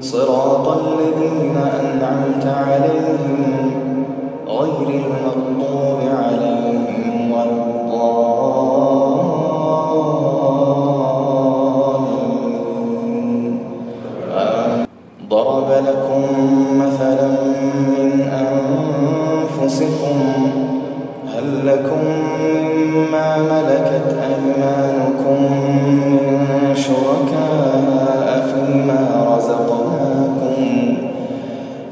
صراط الذين أنعمت عليهم غير المغضوب عليهم ولا الضالين. ضرب لكم مثلا من أنفسكم هل لكم مما ملكت أيمانكم من شركاء؟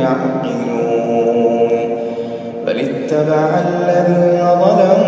يعقلون. بل اتبع الذين ظلموا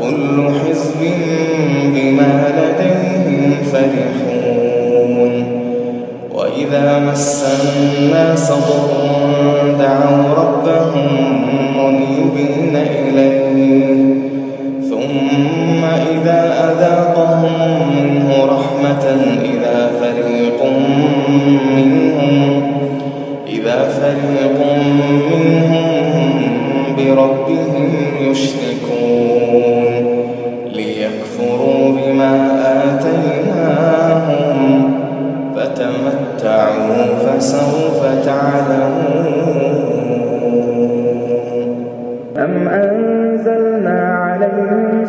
كل حزب بما لديهم فرحون. وإذا مس الناس ضر دعوا ربهم منيبين إليه.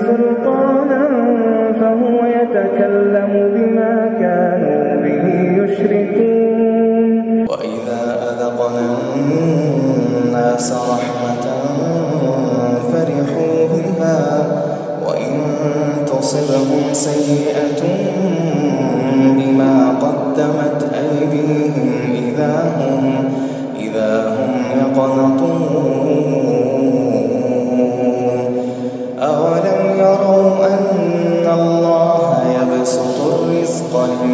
سلطانا فهو يتكلم بما كانوا به يشركون. وإذا أذقنا الناس رحمة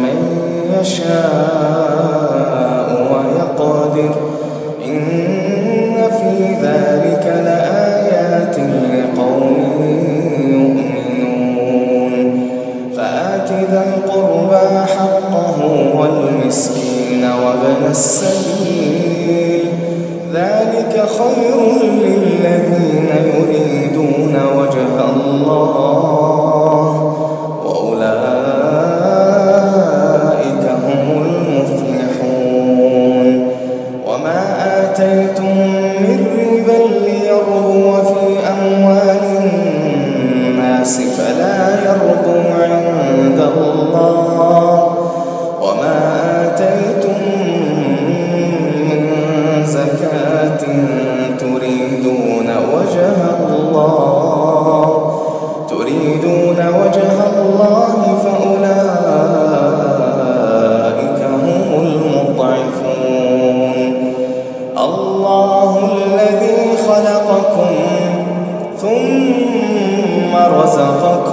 لمن يشاء ويقدر. إن في ذلك لآيات لقوم يؤمنون. فآت ذا القربى حقه والمسكين وابن السبيل. ذلك خير للذين يريدون وجه الله.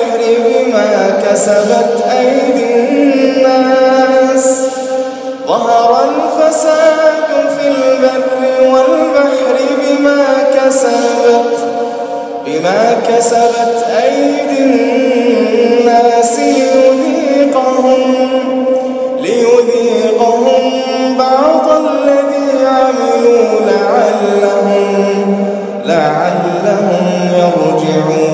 والبحر بما كسبت أيدي الناس. ظهر الفساد في البر والبحر بما كسبت بما كسبت أيدي الناس ليذيقهم ليذيقهم بعض الذي عملوا لعلهم لعلهم يرجعون.